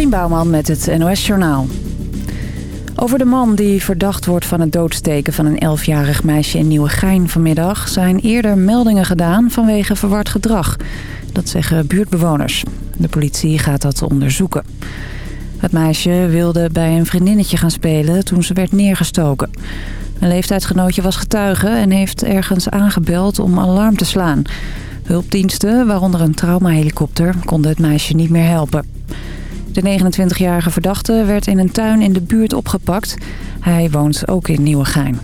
Dorien Bouwman met het NOS Journaal. Over de man die verdacht wordt van het doodsteken van een 11-jarig meisje in Nieuwegein vanmiddag... zijn eerder meldingen gedaan vanwege verward gedrag. Dat zeggen buurtbewoners. De politie gaat dat onderzoeken. Het meisje wilde bij een vriendinnetje gaan spelen toen ze werd neergestoken. Een leeftijdsgenootje was getuige en heeft ergens aangebeld om alarm te slaan. Hulpdiensten, waaronder een traumahelikopter, konden het meisje niet meer helpen. De 29-jarige verdachte werd in een tuin in de buurt opgepakt. Hij woont ook in Nieuwegein.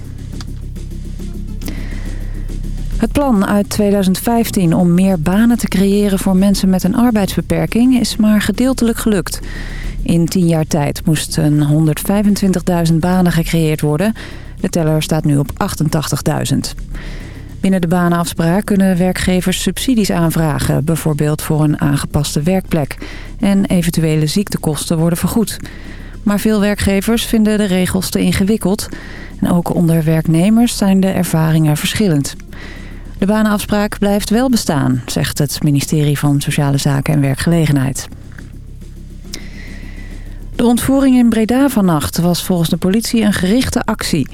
Het plan uit 2015 om meer banen te creëren voor mensen met een arbeidsbeperking is maar gedeeltelijk gelukt. In 10 jaar tijd moesten 125.000 banen gecreëerd worden. De teller staat nu op 88.000. Binnen de banenafspraak kunnen werkgevers subsidies aanvragen... bijvoorbeeld voor een aangepaste werkplek. En eventuele ziektekosten worden vergoed. Maar veel werkgevers vinden de regels te ingewikkeld. En ook onder werknemers zijn de ervaringen verschillend. De banenafspraak blijft wel bestaan, zegt het ministerie van Sociale Zaken en Werkgelegenheid. De ontvoering in Breda vannacht was volgens de politie een gerichte actie.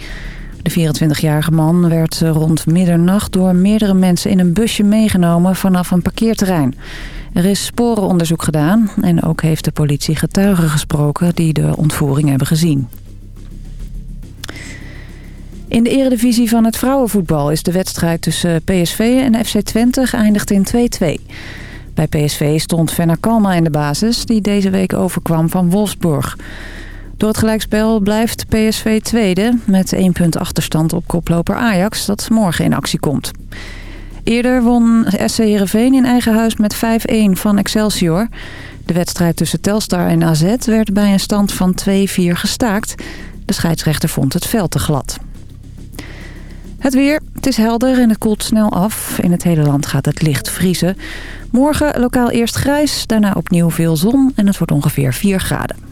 De 24-jarige man werd rond middernacht door meerdere mensen in een busje meegenomen vanaf een parkeerterrein. Er is sporenonderzoek gedaan en ook heeft de politie getuigen gesproken die de ontvoering hebben gezien. In de eredivisie van het vrouwenvoetbal is de wedstrijd tussen PSV en FC Twente geëindigd in 2-2. Bij PSV stond Venna Kalma in de basis die deze week overkwam van Wolfsburg. Door het gelijkspel blijft PSV tweede met één punt achterstand op koploper Ajax dat morgen in actie komt. Eerder won SC Heerenveen in eigen huis met 5-1 van Excelsior. De wedstrijd tussen Telstar en AZ werd bij een stand van 2-4 gestaakt. De scheidsrechter vond het veld te glad. Het weer, het is helder en het koelt snel af. In het hele land gaat het licht vriezen. Morgen lokaal eerst grijs, daarna opnieuw veel zon en het wordt ongeveer 4 graden.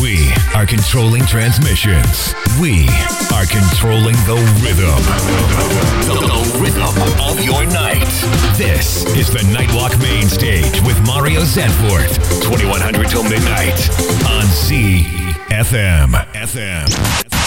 We are controlling transmissions. We are controlling the rhythm. The, rhythm of your night. This is the Nightwalk Main Stage with Mario Zanfort. 2100 till midnight on ZFM. FM.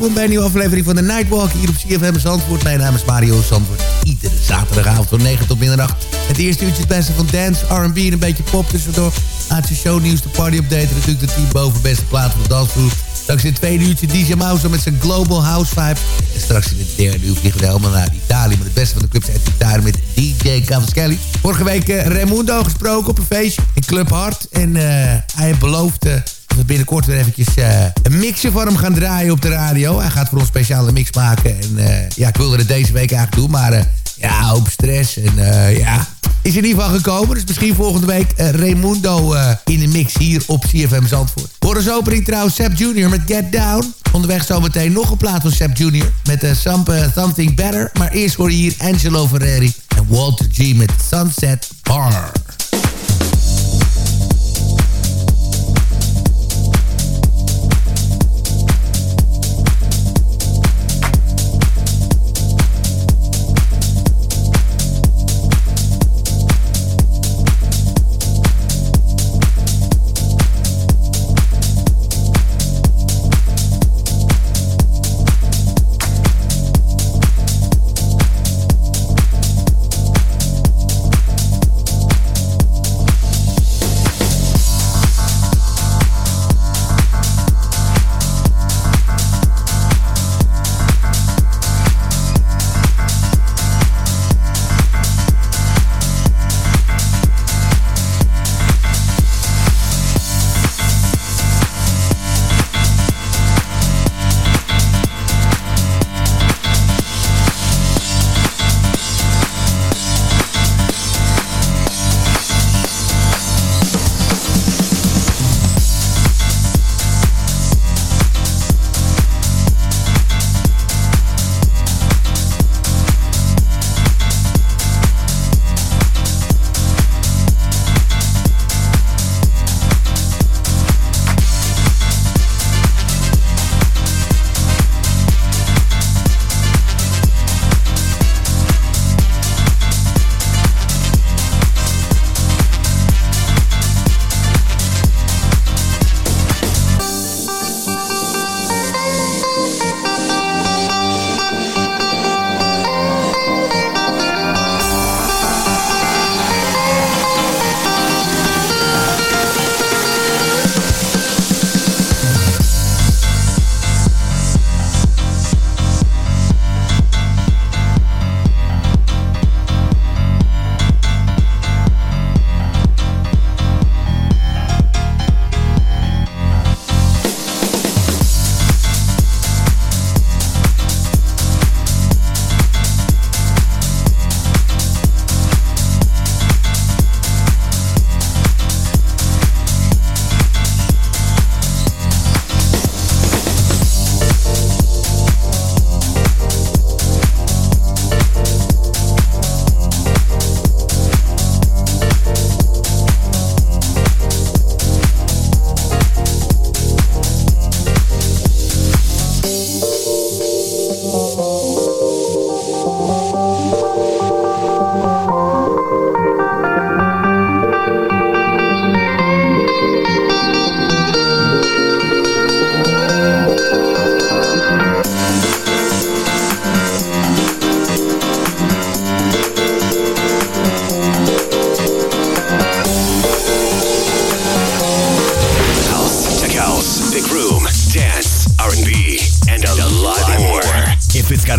Welkom bij een nieuwe aflevering van de Nightwalk hier op CFM Zandvoort. Mijn naam is Mario Zandvoort. Iedere zaterdagavond van 9 tot middernacht. Het eerste uurtje het beste van dance, R&B en een beetje pop tussendoor. Laatste shownieuws, de party update natuurlijk de team boven beste plaat van de dansgroep. Straks in het tweede uurtje DJ Mouse met zijn Global House Vibe. En straks in het derde uur vliegen we helemaal naar Italië. Met het beste van de clubs uit Italië met DJ Cavaschelli. Vorige week uh, Raimundo gesproken op een feestje in Club Hart. En uh, hij beloofde dat binnenkort weer eventjes uh, een mixje van hem gaan draaien op de radio. Hij gaat voor ons speciale mix maken. En ja, ik wilde het deze week eigenlijk doen, maar ja, hoop stress. En ja, is er niet van gekomen. Dus misschien volgende week Raimundo in de mix hier op CFM Zandvoort. Voor de opening trouwens Seb Jr. met Get Down. Onderweg zometeen nog een plaat van Seb Jr. met uh, Something Better. Maar eerst hoor je hier Angelo Ferreri en Walter G. met Sunset Bar.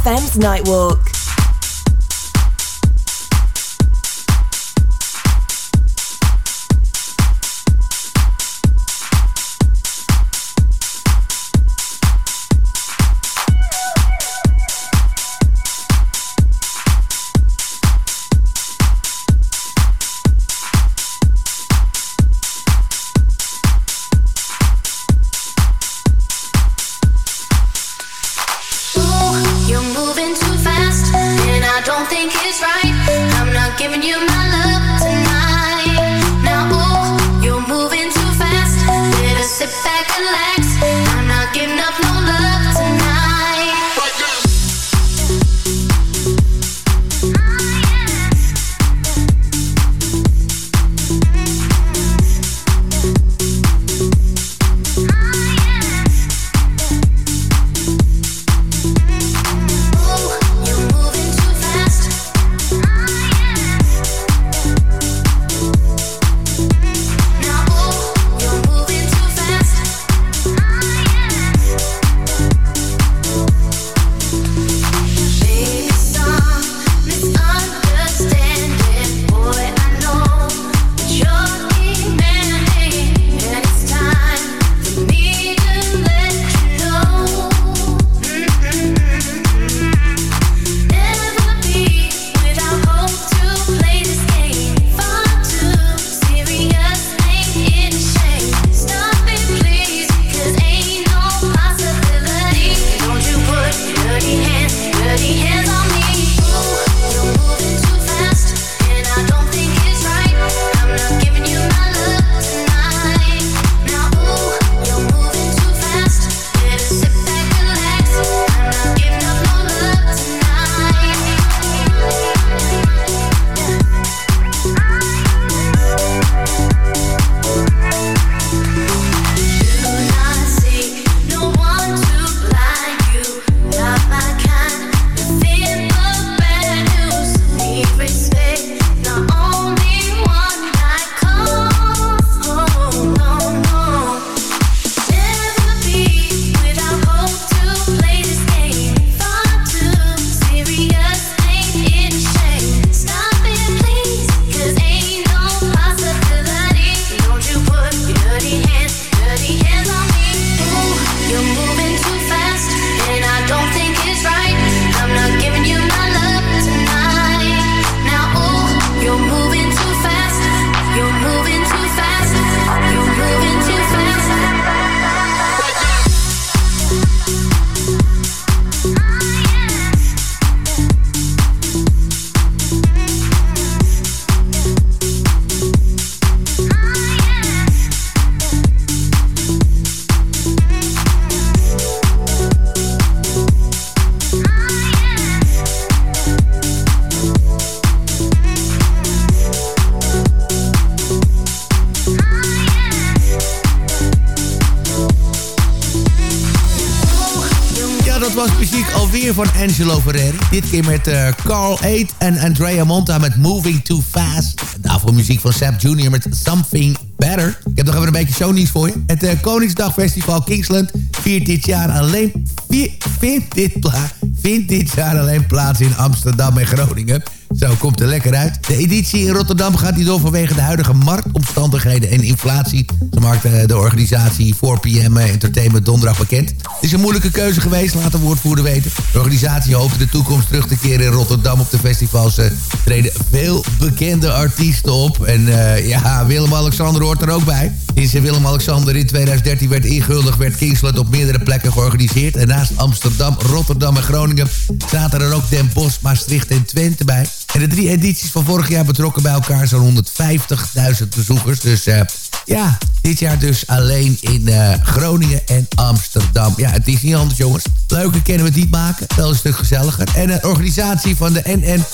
ZFM's Nightwalk. Angelo Ferreri. Dit keer met uh, Carl 8 en Andrea Monta met Moving Too Fast. Daarvoor muziek van Sap Jr. met Something Better. Ik heb nog even een beetje shownieuws voor je. Het uh, Koningsdagfestival Kingsland viert dit jaar alleen... Vindt dit, vindt dit jaar alleen plaats in Amsterdam en Groningen. Zo komt er lekker uit. De editie in Rotterdam gaat niet door vanwege de huidige marktomstandigheden en inflatie. Zo maakte de organisatie 4PM Entertainment donderdag bekend. Het is een moeilijke keuze geweest, laat de woordvoerder weten. De organisatie hoopt de toekomst terug te keren in Rotterdam. Op de festivals uh, treden veel bekende artiesten op. En ja, Willem-Alexander hoort er ook bij. Sinds Willem-Alexander in 2013 werd ingehuldigd... werd Kingsland op meerdere plekken georganiseerd. En naast Amsterdam, Rotterdam en Groningen... zaten er ook Den Bosch, Maastricht en Twente bij. En de drie edities van vorig jaar betrokken bij elkaar zo'n 150.000 bezoekers. Dus uh, ja, dit jaar dus alleen in uh, Groningen en Amsterdam. Ja, het is niet anders jongens. Leuker kennen we het niet maken. Wel een stuk gezelliger. En de organisatie van de NN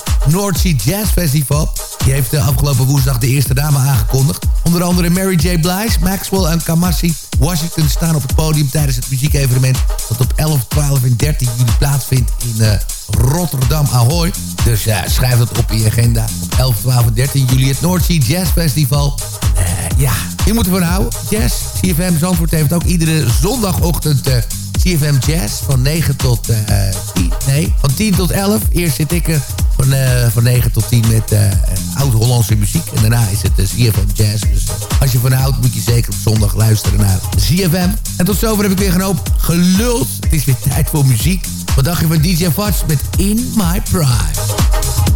Sea Jazz Festival... die heeft de afgelopen woensdag de eerste dame aangekondigd. Onder andere Mary J. Blige, Maxwell en Kamasi Washington staan op het podium tijdens het muziekevenement... dat op 11, 12 en 13 juli plaatsvindt in uh, Rotterdam Ahoy. Dus uh, schrijf dat op je agenda. Op 11, 12 en 13 juli het Sea Jazz Festival. Ja, hier moeten we van Jazz, CFM Zandvoort heeft ook iedere zondagochtend... CFM Jazz van 9 tot 10. Nee, van 10 tot 11. Eerst zit ik van, uh, van 9 tot 10 met uh, oud-Hollandse muziek. En daarna is het uh, ZFM Jazz. Dus als je van houdt, moet je zeker op zondag luisteren naar ZFM. En tot zover heb ik weer een hoop geluld. Het is weer tijd voor muziek. Wat dacht je van DJ Vats met In My Prime?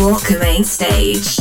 The Nightwalk Main Stage.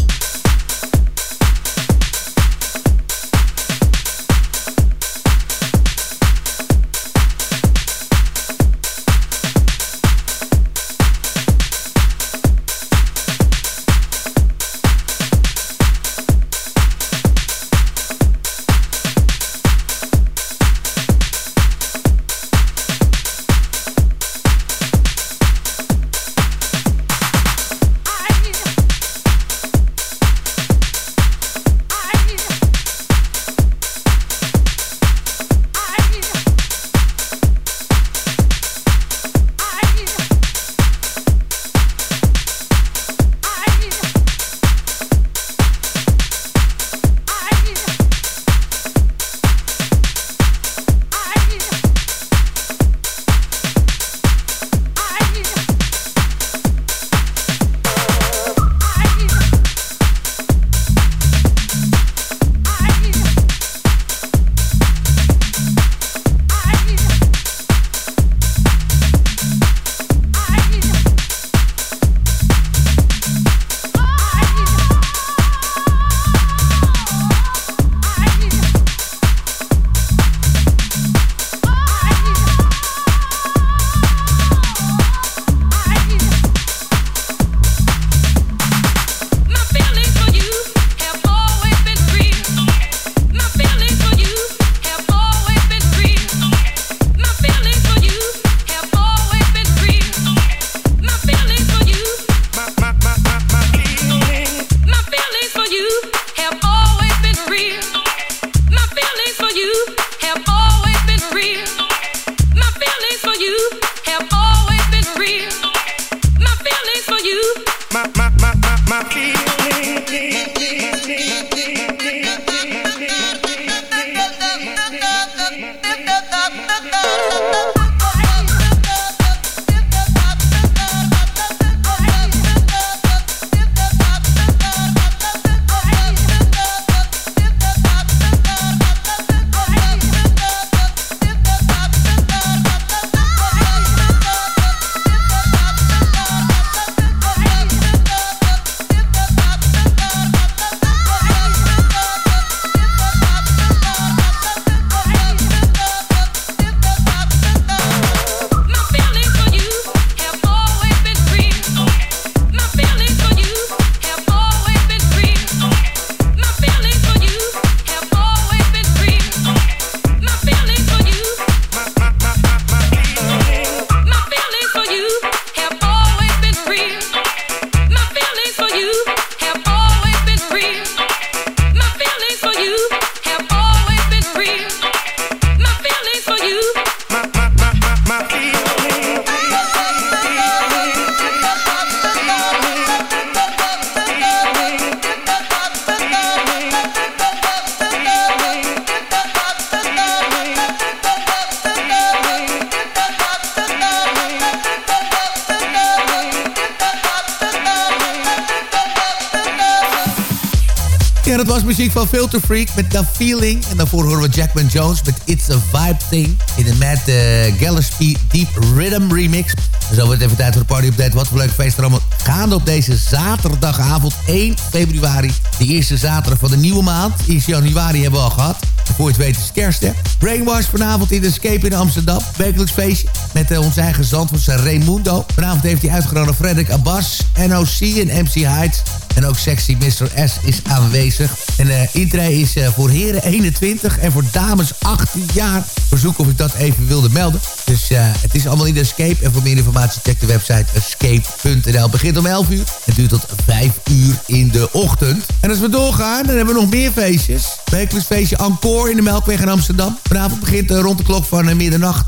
Van Filter Freak met The Feeling. En daarvoor horen we Jackman Jones met It's a Vibe Thing. In de Matt uh, Gillespie Deep Rhythm Remix. En zo wordt even tijd voor de party update. Wat voor leuke feest er allemaal gaande op deze zaterdagavond 1 februari. De eerste zaterdag van de nieuwe maand. 1 januari hebben we al gehad. Voor het weet is kerst, hè. Brainwash vanavond in de Escape in Amsterdam. Wekelijks feestje met uh, onze eigen zandvoortse Raimundo. Vanavond heeft hij uitgenodigd Frederick Abbas, NOC en MC Heights. En ook sexy Mr. S is aanwezig. En uh, intree is uh, voor heren 21 en voor dames 18 jaar. Verzoek of ik dat even wilde melden. Dus het is allemaal in de Escape. En voor meer informatie check de website escape.nl. Begint om 11 uur. Het duurt tot 5 uur in de ochtend. En als we doorgaan, dan hebben we nog meer feestjes. Wekelijks feestje Encore in de Melkweg in Amsterdam. Vanavond begint rond de klok van middernacht.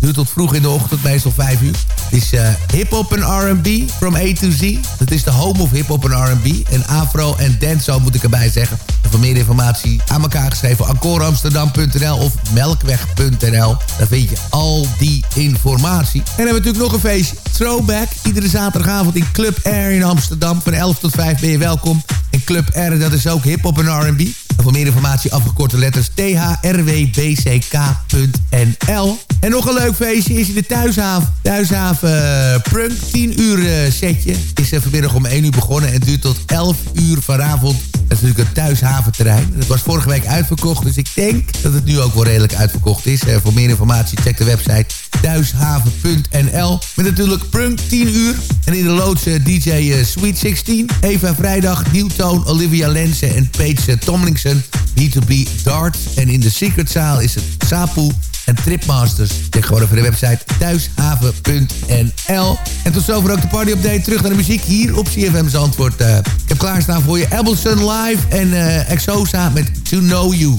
duurt tot vroeg in de ochtend, meestal 5 uur. Het is hip-hop en RB from A to Z. Dat is de home of hip-hop en RB. En afro en dancehall moet ik erbij zeggen. En voor meer informatie aan elkaar geschreven encoreamsterdam.nl of melkweg.nl. Daar vind je al die informatie. En dan hebben we natuurlijk nog een feestje. Throwback. Iedere zaterdagavond in Club Air in Amsterdam. Van 11 tot 5 ben je welkom. En Club R, dat is ook hip-hop en RB. En voor meer informatie afgekorte letters thrwbck.nl. En nog een leuk feestje is in de Thuishaven. Thuishaven uh, Prunk, 10 uur uh, setje. Is vanmiddag om 1 uur begonnen en duurt tot 11 uur vanavond. Dat is natuurlijk het Thuishaventerrein. Het was vorige week uitverkocht, dus ik denk dat het nu ook wel redelijk uitverkocht is. voor meer informatie check de website thuishaven.nl. Met natuurlijk Prunk 10 uur. En in de loods DJ Sweet 16. Eva Vrijdag, Newtone, Olivia Lense en Paige Tomlinson. B2B Dart. En in de Secretzaal is het Sapu en Tripmasters. Gewoon even de website thuishaven.nl. En tot zover ook de party update. Terug naar de muziek hier op CFM Zandvoort. Uh, ik heb klaarstaan voor je Abelson Live en uh, Exosa met To Know You.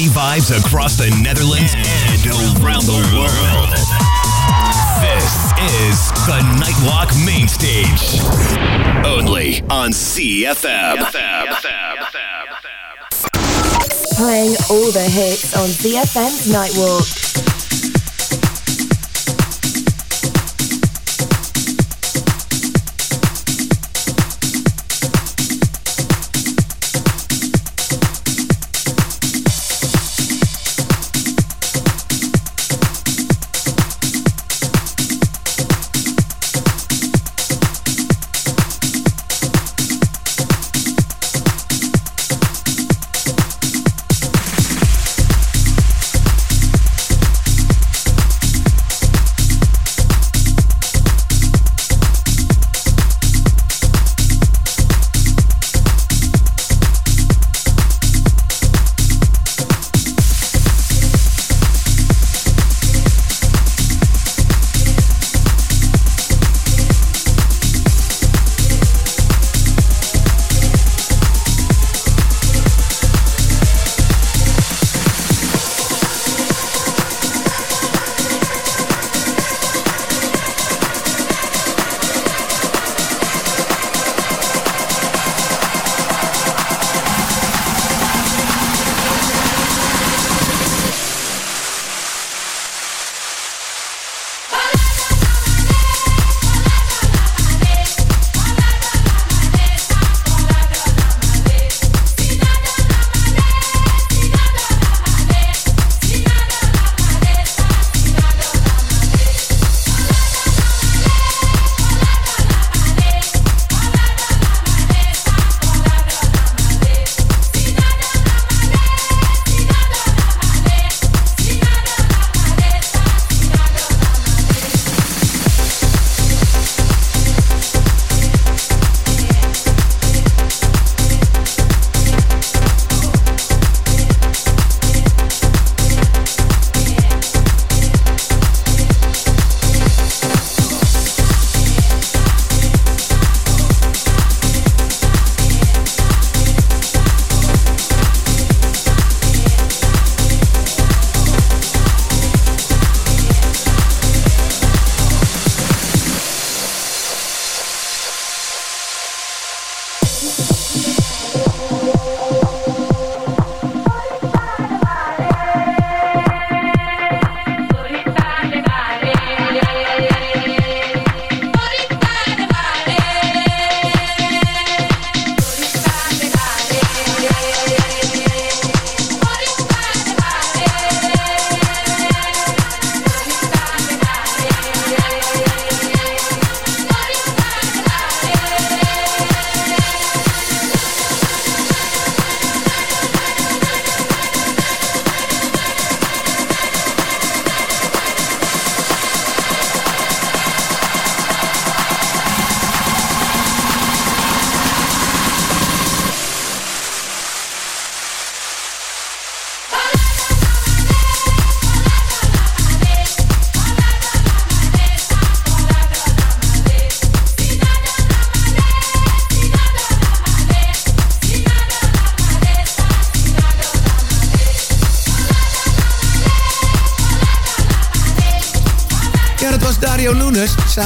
Party vibes across the Netherlands and around the world. This is the Nightwalk Main Stage. Only on CFM. Playing all the hits on CFM's Nightwalk.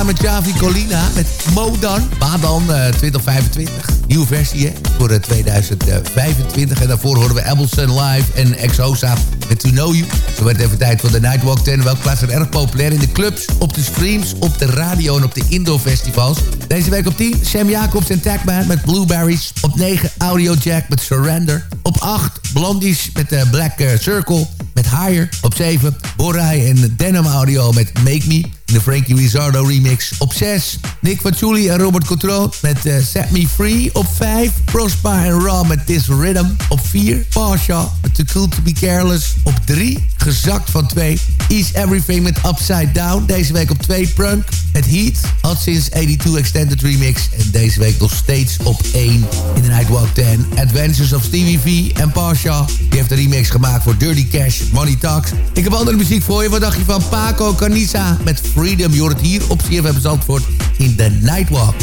Met Javi Colina met Modan. Madan uh, 2025. Nieuwe versie hè, voor uh, 2025. En daarvoor horen we Abelson Live en Exosa met To Know You. Zo werd even tijd voor de Nightwalk 10. Welke plaats er erg populair in de clubs, op de streams, op de radio en op de indoor festivals. Deze week op 10 Sam Jacobs en Tagman met Blueberries. Op 9 Audio Jack met Surrender. Op 8 Blondies met de Black uh, Circle met Higher. Op 7 Borai en Denim Audio met Make Me. De Frankie Rizzardo remix. Op 6 Nick Fatuli en Robert Cotrone met uh, Set Me Free. Op 5 Prosper en Raw met This Rhythm. Op 4 Pasha met Too Cool To Be Careless. Op 3 gezakt van 2 Is Everything met Upside Down. Deze week op 2 Prunk met Heat. Had sinds 82 Extended Remix. En deze week nog steeds op 1 in de Nightwalk 10. Adventures of Stevie V en Pasha. Die heeft een remix gemaakt voor Dirty Cash, Money Talks. Ik heb andere muziek voor je. Wat dacht je van Paco Canisa met Freedom? Je hoort het hier op CFM Zandvoort in de Nightwalk.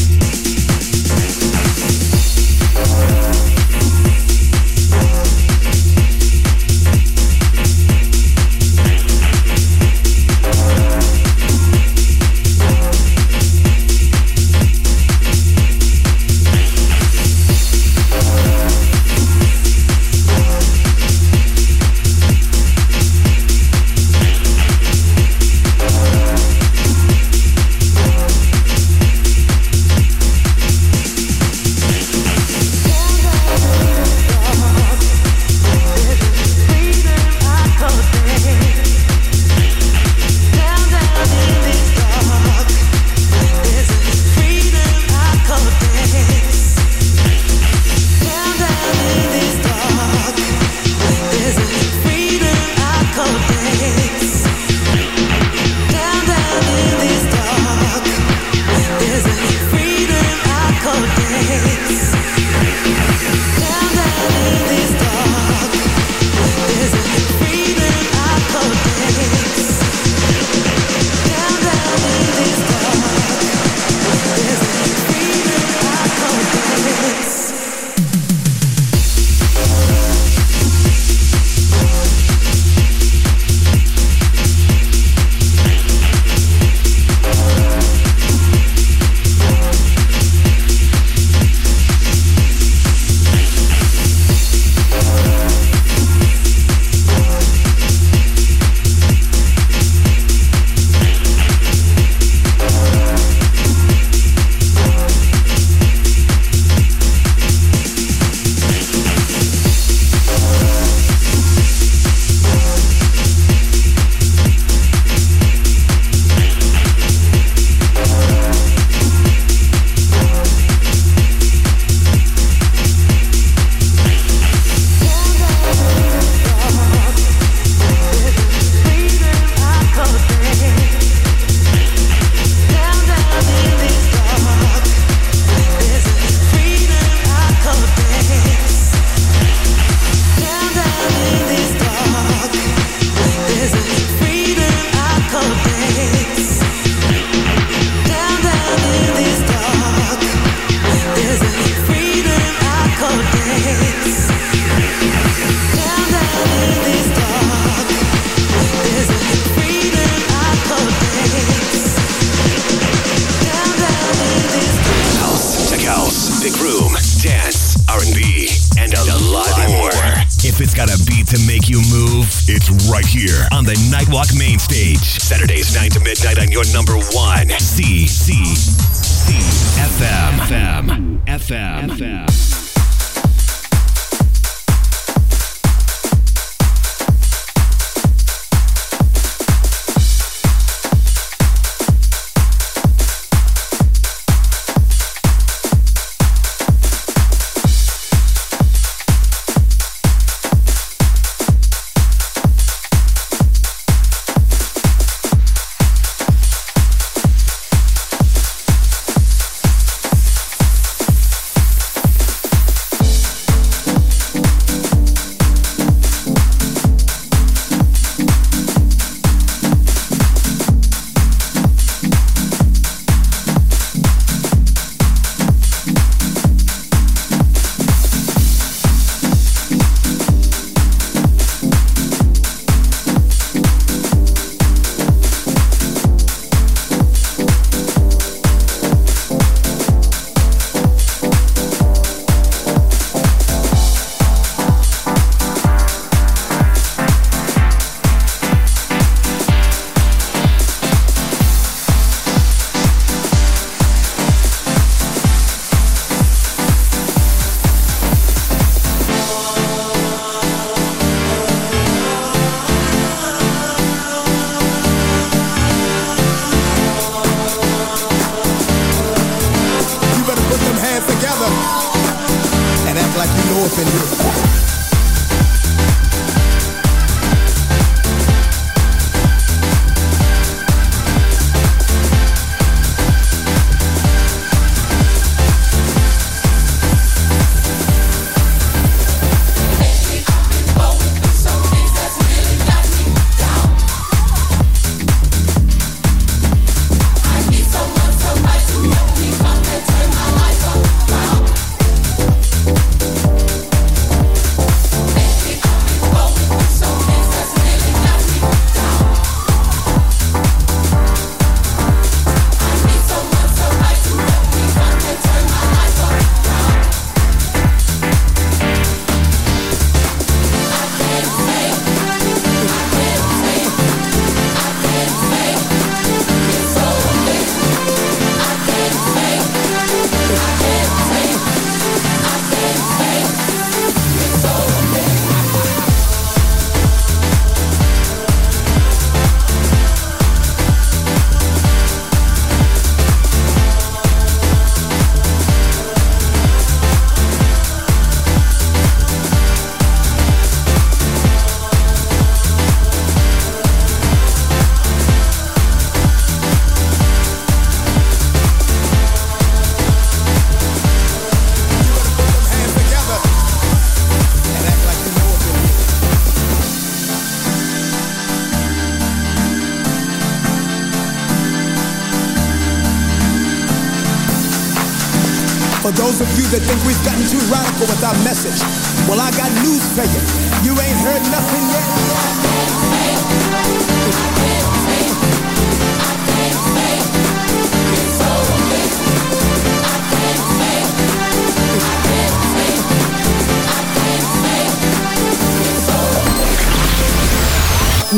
That think we've gotten too radical with our message. Well, I got news for you. You ain't heard nothing yet.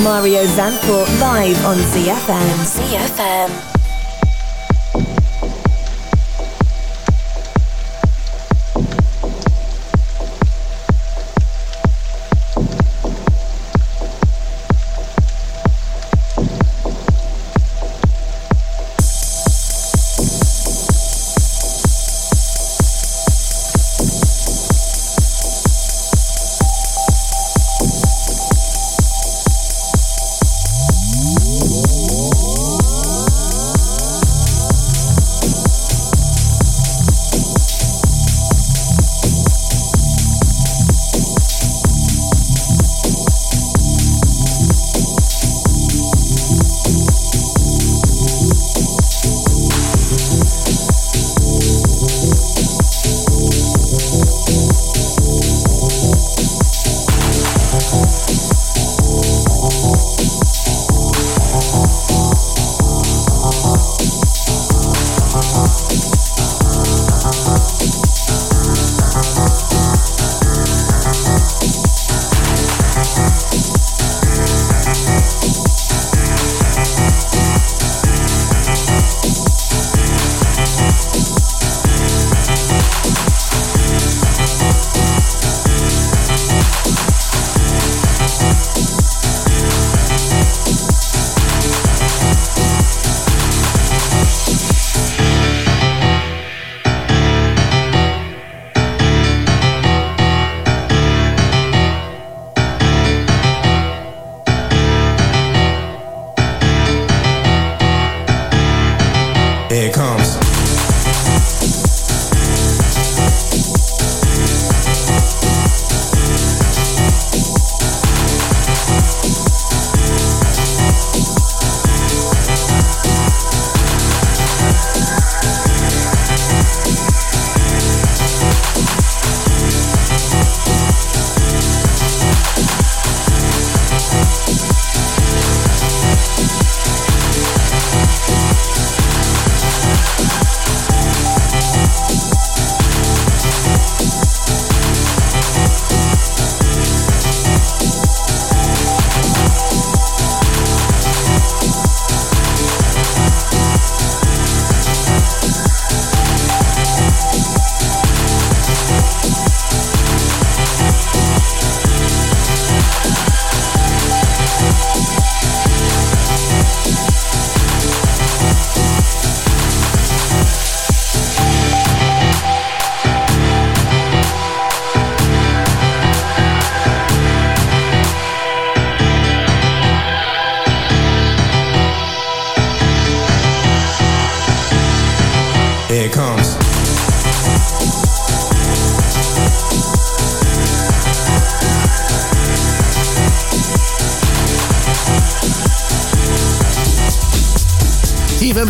Mario Zanfort live on ZFM. ZFM.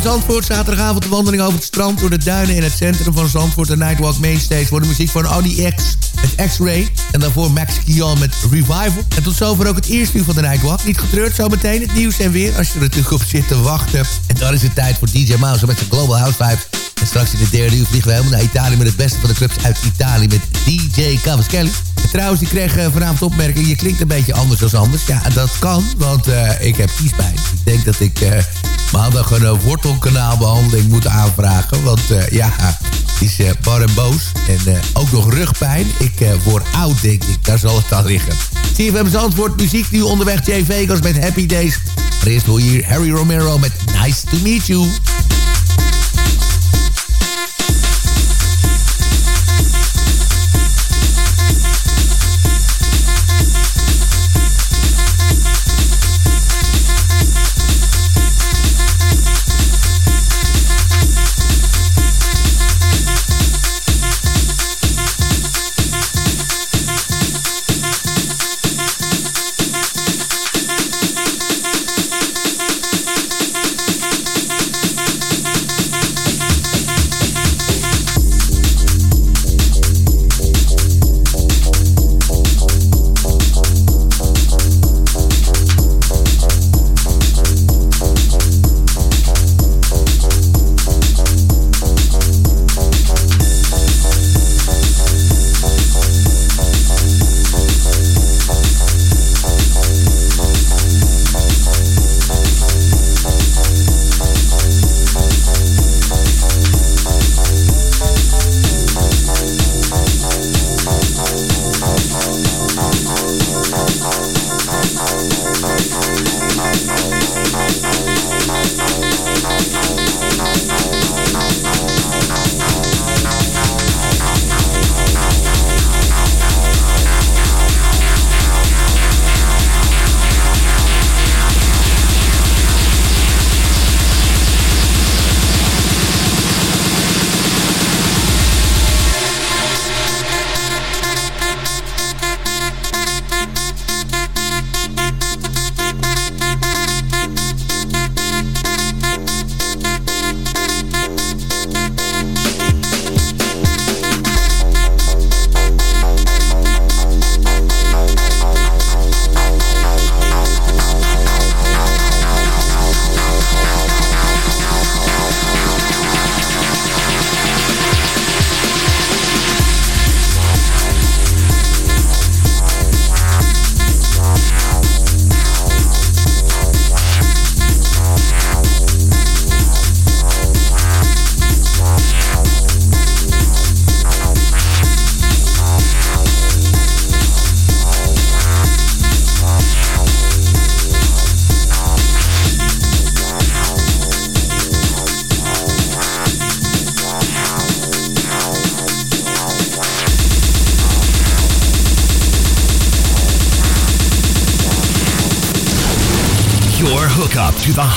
Zandvoort, zaterdagavond de wandeling over het strand... door de duinen in het centrum van Zandvoort. De Nightwalk Mainstage voor de muziek van Audi X met X-Ray. En daarvoor Max Kion met Revival. En tot zover ook het eerste uur van de Nightwalk. Niet getreurd, zometeen het nieuws en weer als je er natuurlijk op zit te wachten. En dan is het tijd voor DJ Mouse met zijn Global House Vibes. En straks in de derde uur vliegen we helemaal naar Italië... met het beste van de clubs uit Italië met DJ Cavaschelli. En trouwens, die kreeg uh, vanavond opmerking... je klinkt een beetje anders dan anders. Ja, dat kan, want uh, ik heb kiespijn. Ik denk dat ik uh, maandag een wortelkanaalbehandeling moet aanvragen. Want ja, het is bar en boos. En ook nog rugpijn. Ik word oud, denk ik. Daar zal het aan liggen. CFM's antwoord, muziek nu onderweg. Jay Vegas met Happy Days. Maar eerst je hier Harry Romero met Nice to Meet You.